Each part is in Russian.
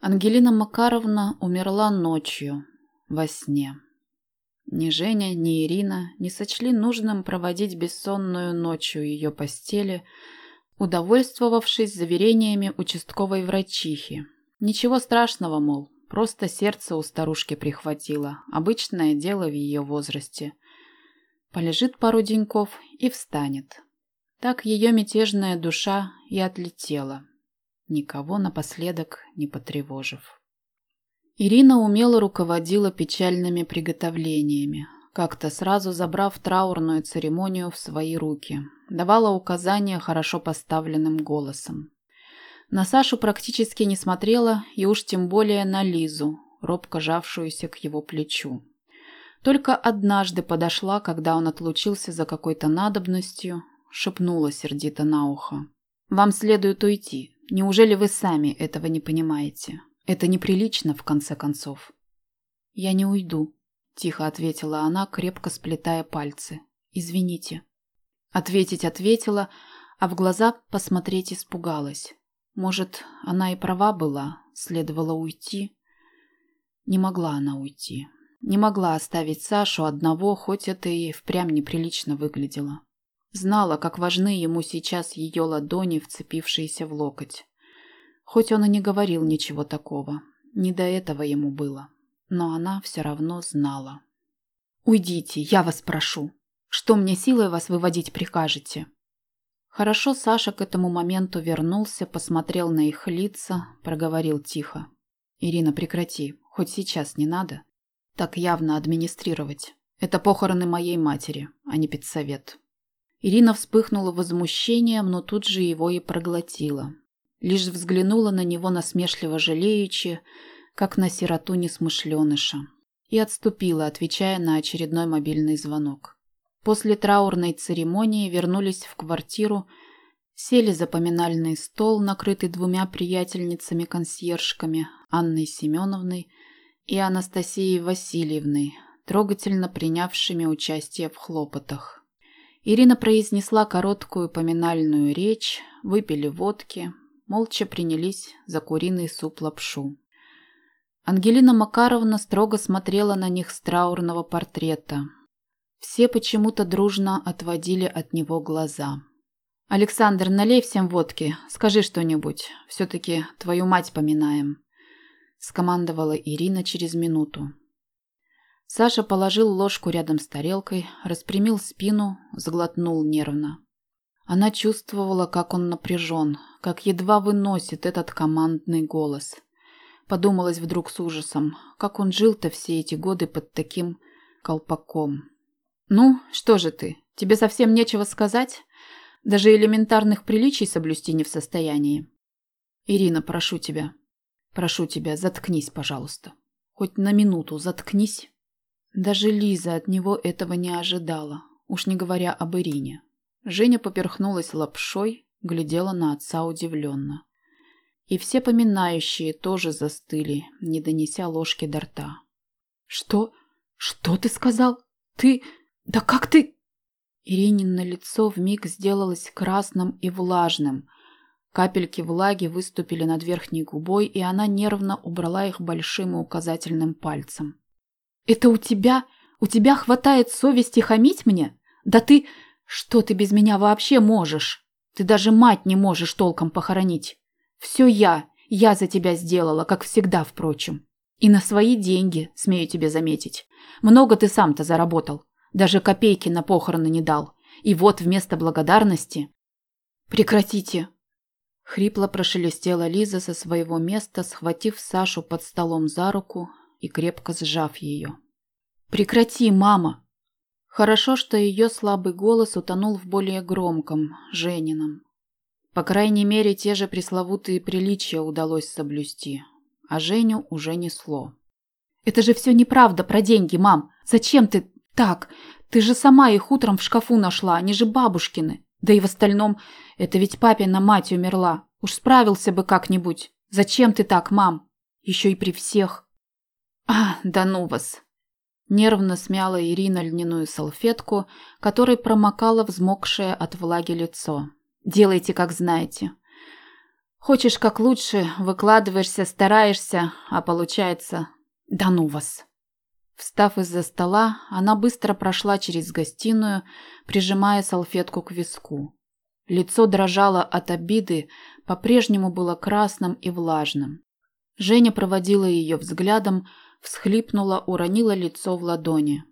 Ангелина Макаровна умерла ночью, во сне. Ни Женя, ни Ирина не сочли нужным проводить бессонную ночь у ее постели, удовольствовавшись заверениями участковой врачихи. Ничего страшного, мол, просто сердце у старушки прихватило, обычное дело в ее возрасте. Полежит пару деньков и встанет. Так ее мятежная душа и отлетела, никого напоследок не потревожив. Ирина умело руководила печальными приготовлениями, как-то сразу забрав траурную церемонию в свои руки, давала указания хорошо поставленным голосом. На Сашу практически не смотрела, и уж тем более на Лизу, робко жавшуюся к его плечу. Только однажды подошла, когда он отлучился за какой-то надобностью, шепнула сердито на ухо. «Вам следует уйти. Неужели вы сами этого не понимаете? Это неприлично, в конце концов». «Я не уйду», – тихо ответила она, крепко сплетая пальцы. «Извините». Ответить ответила, а в глаза посмотреть испугалась. Может, она и права была, следовало уйти. Не могла она уйти. Не могла оставить Сашу одного, хоть это и впрямь неприлично выглядело. Знала, как важны ему сейчас ее ладони, вцепившиеся в локоть. Хоть он и не говорил ничего такого, не до этого ему было, но она все равно знала. «Уйдите, я вас прошу. Что мне силой вас выводить прикажете?» Хорошо Саша к этому моменту вернулся, посмотрел на их лица, проговорил тихо. «Ирина, прекрати, хоть сейчас не надо. Так явно администрировать. Это похороны моей матери, а не педсовет. Ирина вспыхнула возмущением, но тут же его и проглотила. Лишь взглянула на него насмешливо жалеючи, как на сироту несмышленыша, и отступила, отвечая на очередной мобильный звонок. После траурной церемонии вернулись в квартиру, сели за поминальный стол, накрытый двумя приятельницами-консьержками, Анной Семеновной и Анастасией Васильевной, трогательно принявшими участие в хлопотах. Ирина произнесла короткую поминальную речь, выпили водки, молча принялись за куриный суп-лапшу. Ангелина Макаровна строго смотрела на них с траурного портрета. Все почему-то дружно отводили от него глаза. «Александр, налей всем водки, скажи что-нибудь, все-таки твою мать поминаем», – скомандовала Ирина через минуту. Саша положил ложку рядом с тарелкой, распрямил спину, сглотнул нервно. Она чувствовала, как он напряжен, как едва выносит этот командный голос. Подумалась вдруг с ужасом, как он жил-то все эти годы под таким колпаком. «Ну, что же ты, тебе совсем нечего сказать? Даже элементарных приличий соблюсти не в состоянии?» «Ирина, прошу тебя, прошу тебя, заткнись, пожалуйста. Хоть на минуту заткнись». Даже Лиза от него этого не ожидала, уж не говоря об Ирине. Женя поперхнулась лапшой, глядела на отца удивленно. И все поминающие тоже застыли, не донеся ложки до рта. «Что? Что ты сказал? Ты... Да как ты...» Иринино лицо вмиг сделалось красным и влажным. Капельки влаги выступили над верхней губой, и она нервно убрала их большим и указательным пальцем. Это у тебя? У тебя хватает совести хамить мне? Да ты... Что ты без меня вообще можешь? Ты даже мать не можешь толком похоронить. Все я. Я за тебя сделала, как всегда, впрочем. И на свои деньги, смею тебе заметить. Много ты сам-то заработал. Даже копейки на похороны не дал. И вот вместо благодарности... Прекратите. Хрипло прошелестела Лиза со своего места, схватив Сашу под столом за руку, и крепко сжав ее. «Прекрати, мама!» Хорошо, что ее слабый голос утонул в более громком, Женином. По крайней мере, те же пресловутые приличия удалось соблюсти, а Женю уже несло. «Это же все неправда про деньги, мам! Зачем ты так? Ты же сама их утром в шкафу нашла, они же бабушкины. Да и в остальном, это ведь папина мать умерла. Уж справился бы как-нибудь. Зачем ты так, мам? Еще и при всех. «А, да ну вас!» Нервно смяла Ирина льняную салфетку, которой промокала взмокшее от влаги лицо. «Делайте, как знаете. Хочешь как лучше, выкладываешься, стараешься, а получается... Да ну вас!» Встав из-за стола, она быстро прошла через гостиную, прижимая салфетку к виску. Лицо дрожало от обиды, по-прежнему было красным и влажным. Женя проводила ее взглядом, всхлипнула, уронила лицо в ладони.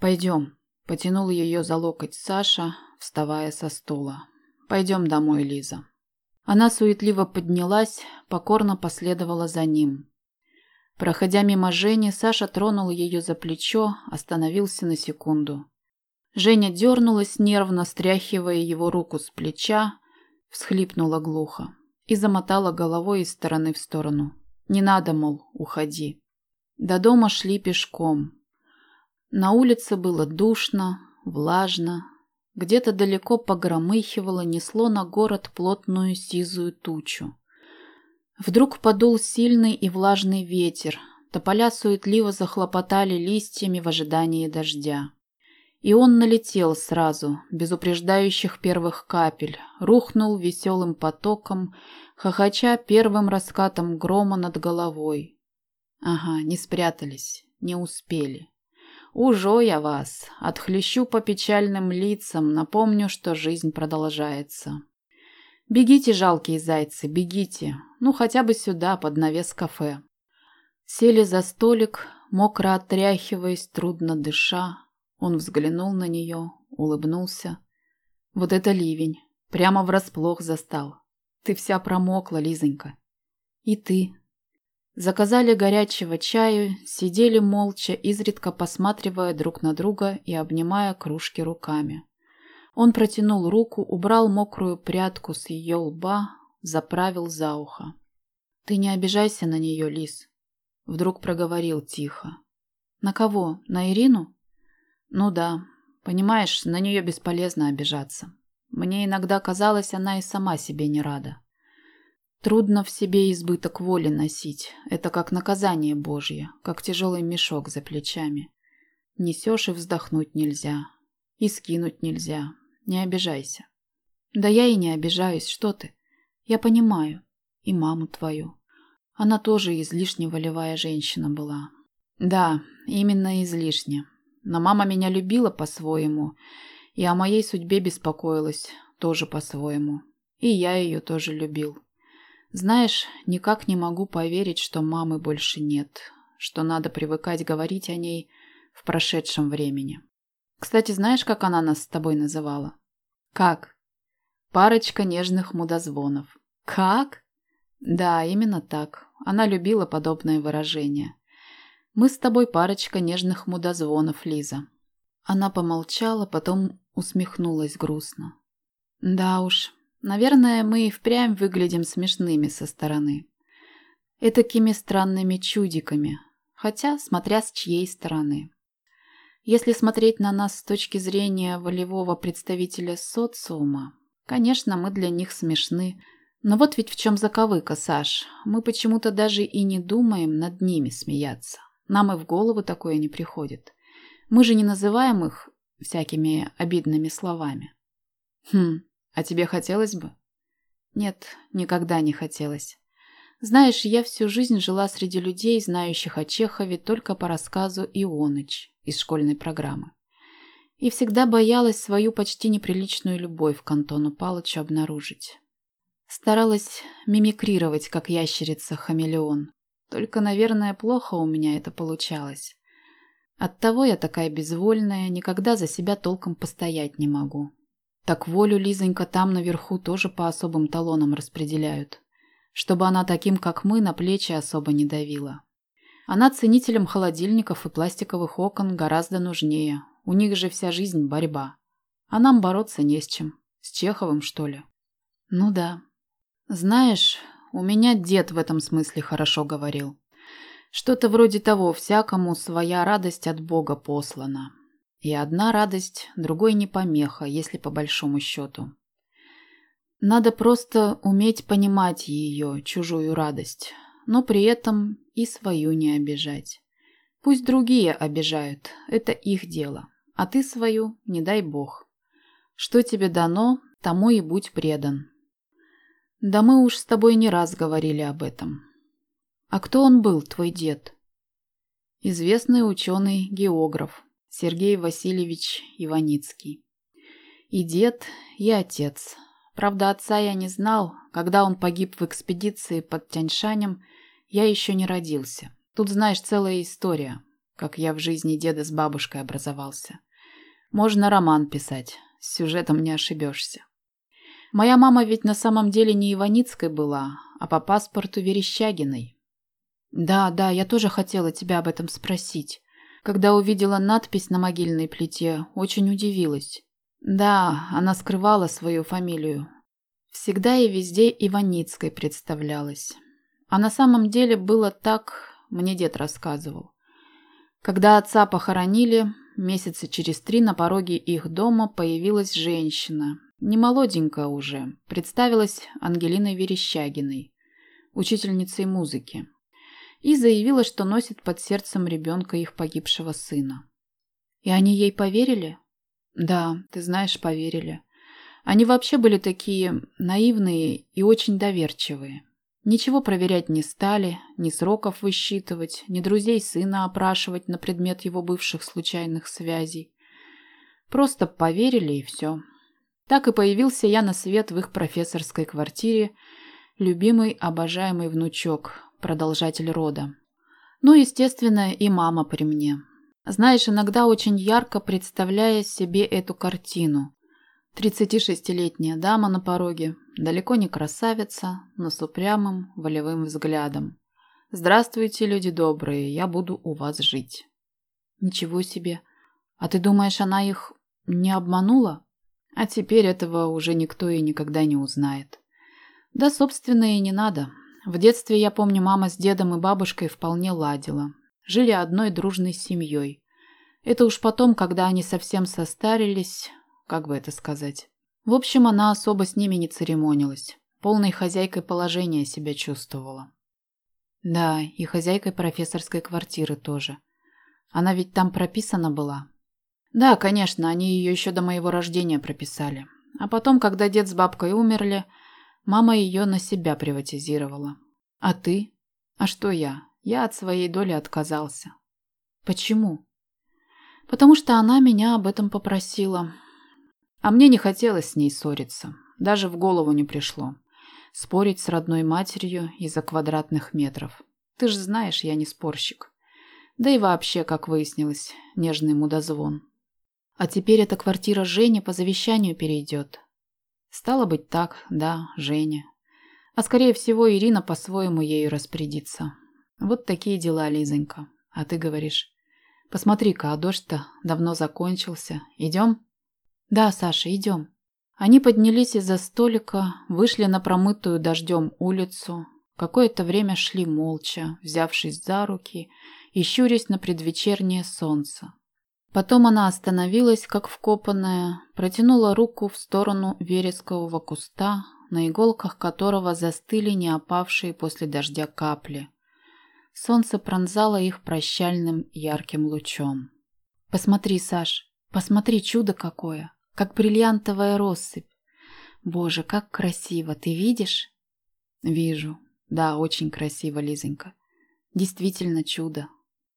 «Пойдем», – потянул ее за локоть Саша, вставая со стула. «Пойдем домой, Лиза». Она суетливо поднялась, покорно последовала за ним. Проходя мимо Жени, Саша тронул ее за плечо, остановился на секунду. Женя дернулась, нервно стряхивая его руку с плеча, всхлипнула глухо и замотала головой из стороны в сторону. «Не надо, мол, уходи». До дома шли пешком. На улице было душно, влажно. Где-то далеко погромыхивало, несло на город плотную сизую тучу. Вдруг подул сильный и влажный ветер. Тополя суетливо захлопотали листьями в ожидании дождя. И он налетел сразу, без упреждающих первых капель, рухнул веселым потоком, хохоча первым раскатом грома над головой. Ага, не спрятались, не успели. Ужо я вас, отхлещу по печальным лицам, напомню, что жизнь продолжается. Бегите, жалкие зайцы, бегите. Ну, хотя бы сюда, под навес кафе. Сели за столик, мокро отряхиваясь, трудно дыша. Он взглянул на нее, улыбнулся. Вот это ливень. Прямо врасплох застал. Ты вся промокла, Лизонька. И ты. Заказали горячего чаю, сидели молча, изредка посматривая друг на друга и обнимая кружки руками. Он протянул руку, убрал мокрую прядку с ее лба, заправил за ухо. «Ты не обижайся на нее, Лис», — вдруг проговорил тихо. «На кого? На Ирину?» «Ну да. Понимаешь, на нее бесполезно обижаться. Мне иногда казалось, она и сама себе не рада. Трудно в себе избыток воли носить. Это как наказание Божье, как тяжелый мешок за плечами. Несешь и вздохнуть нельзя, и скинуть нельзя, не обижайся. Да я и не обижаюсь, что ты. Я понимаю. И маму твою. Она тоже излишне волевая женщина была. Да, именно излишне. Но мама меня любила по-своему. И о моей судьбе беспокоилась тоже по-своему. И я ее тоже любил. Знаешь, никак не могу поверить, что мамы больше нет. Что надо привыкать говорить о ней в прошедшем времени. Кстати, знаешь, как она нас с тобой называла? Как? Парочка нежных мудозвонов. Как? Да, именно так. Она любила подобное выражение. Мы с тобой парочка нежных мудозвонов, Лиза. Она помолчала, потом усмехнулась грустно. Да уж, наверное, мы и впрямь выглядим смешными со стороны. Этакими странными чудиками, хотя смотря с чьей стороны. Если смотреть на нас с точки зрения волевого представителя социума, конечно, мы для них смешны. Но вот ведь в чем заковыка, Саш. Мы почему-то даже и не думаем над ними смеяться. Нам и в голову такое не приходит. Мы же не называем их всякими обидными словами. Хм, а тебе хотелось бы? Нет, никогда не хотелось. Знаешь, я всю жизнь жила среди людей, знающих о Чехове только по рассказу Ионыч из школьной программы. И всегда боялась свою почти неприличную любовь к Антону Палычу обнаружить. Старалась мимикрировать, как ящерица-хамелеон. Только, наверное, плохо у меня это получалось. Оттого я такая безвольная, никогда за себя толком постоять не могу. Так волю, Лизонька, там наверху тоже по особым талонам распределяют. Чтобы она таким, как мы, на плечи особо не давила. Она ценителям холодильников и пластиковых окон гораздо нужнее. У них же вся жизнь борьба. А нам бороться не с чем. С Чеховым, что ли? Ну да. Знаешь, у меня дед в этом смысле хорошо говорил. Что-то вроде того, всякому своя радость от Бога послана. И одна радость, другой не помеха, если по большому счету. Надо просто уметь понимать ее, чужую радость, но при этом и свою не обижать. Пусть другие обижают, это их дело, а ты свою не дай бог. Что тебе дано, тому и будь предан. Да мы уж с тобой не раз говорили об этом. А кто он был, твой дед? Известный ученый-географ Сергей Васильевич Иваницкий. И дед, и отец. Правда, отца я не знал. Когда он погиб в экспедиции под Тяньшанем, я еще не родился. Тут, знаешь, целая история, как я в жизни деда с бабушкой образовался. Можно роман писать, с сюжетом не ошибешься. Моя мама ведь на самом деле не Иваницкой была, а по паспорту Верещагиной. Да, да, я тоже хотела тебя об этом спросить. Когда увидела надпись на могильной плите, очень удивилась. Да, она скрывала свою фамилию. Всегда и везде Иваницкой представлялась. А на самом деле было так, мне дед рассказывал. Когда отца похоронили, месяца через три на пороге их дома появилась женщина, не молоденькая уже, представилась Ангелиной Верещагиной, учительницей музыки, и заявила, что носит под сердцем ребенка их погибшего сына. И они ей поверили? Да, ты знаешь, поверили. Они вообще были такие наивные и очень доверчивые. Ничего проверять не стали, ни сроков высчитывать, ни друзей сына опрашивать на предмет его бывших случайных связей. Просто поверили и все. Так и появился я на свет в их профессорской квартире, любимый, обожаемый внучок, продолжатель рода. Ну, естественно, и мама при мне. Знаешь, иногда очень ярко представляя себе эту картину. 36-летняя дама на пороге, далеко не красавица, но с упрямым, волевым взглядом. «Здравствуйте, люди добрые, я буду у вас жить». «Ничего себе! А ты думаешь, она их не обманула?» А теперь этого уже никто и никогда не узнает. Да, собственно, и не надо. В детстве, я помню, мама с дедом и бабушкой вполне ладила. Жили одной дружной семьей. Это уж потом, когда они совсем состарились, как бы это сказать. В общем, она особо с ними не церемонилась. Полной хозяйкой положения себя чувствовала. Да, и хозяйкой профессорской квартиры тоже. Она ведь там прописана была. Да, конечно, они ее еще до моего рождения прописали. А потом, когда дед с бабкой умерли, мама ее на себя приватизировала. А ты? А что я? Я от своей доли отказался. Почему? Потому что она меня об этом попросила. А мне не хотелось с ней ссориться. Даже в голову не пришло. Спорить с родной матерью из-за квадратных метров. Ты же знаешь, я не спорщик. Да и вообще, как выяснилось, нежный мудозвон. А теперь эта квартира Жени по завещанию перейдет. Стало быть так, да, Женя. А скорее всего, Ирина по-своему ею распорядится. Вот такие дела, Лизонька. А ты говоришь, посмотри-ка, а дождь-то давно закончился. Идем? Да, Саша, идем. Они поднялись из-за столика, вышли на промытую дождем улицу, какое-то время шли молча, взявшись за руки и щурясь на предвечернее солнце. Потом она остановилась, как вкопанная, протянула руку в сторону верескового куста, на иголках которого застыли не опавшие после дождя капли. Солнце пронзало их прощальным ярким лучом. «Посмотри, Саш, посмотри, чудо какое! Как бриллиантовая россыпь! Боже, как красиво! Ты видишь?» «Вижу. Да, очень красиво, Лизонька. Действительно чудо.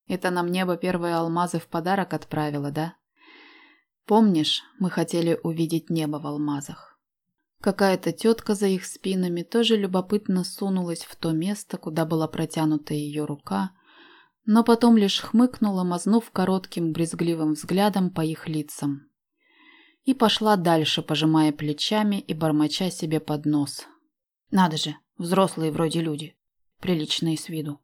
Это нам небо первые алмазы в подарок отправило, да? Помнишь, мы хотели увидеть небо в алмазах? Какая-то тетка за их спинами тоже любопытно сунулась в то место, куда была протянута ее рука, но потом лишь хмыкнула, мазнув коротким брезгливым взглядом по их лицам. И пошла дальше, пожимая плечами и бормоча себе под нос. Надо же, взрослые вроде люди, приличные с виду.